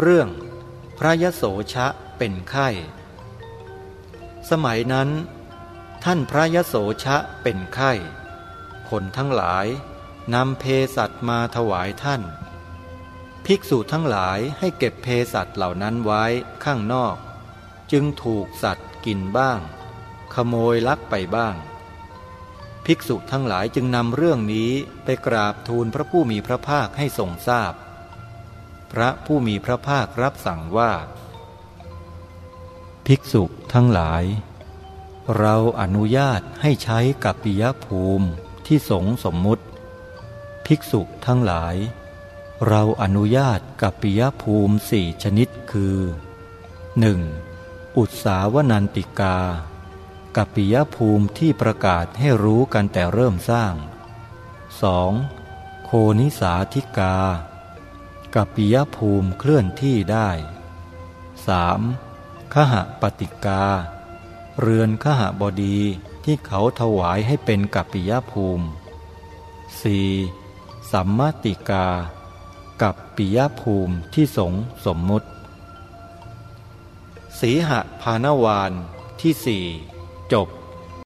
เรื่องพระยโสชะเป็นไข้ สมัยนั้น ท่านพระยโสชะเป็นไข้ คนทั้งหลายนำเพสัตมาถวายท่าน ภิกษุทั้งหลายให้เก็บเพสัตเหล่านั้นไว้ข้างนอก จึงถูกสัตว์กินบ้าง ขโมยลักไปบ้าง ภิกษุทั้งหลายจึงนำเรื่องนี้ไปกราบทูลพระผู้มีพระภาคให้ทรงทราบพ พระผู้มีพระภาครับสั่งว่า ภิกษุทั้งหลาย เราอนุญาตให้ใช้กับปิยภูมิที่สงสมมุติ ภิกษุทั้งหลาย เราอนุญาตกับปิยภูมิสี่ชนิดคือ 1. อุตสาวนันติกากับปิยภูมิที่ประกาศให้รู้กันแต่เริ่มสร้าง 2. โคนิสาธิกา กับปิยภูมิเคลื่อนที่ได้ 3. ขหปฏิกา เรือนขหบดีที่เขาถวายให้เป็นกัปปิยภูมิ 4. สัมมติกา กับปิยภูมิที่สงสมมุติ สีหะพานวานที่สี่จบ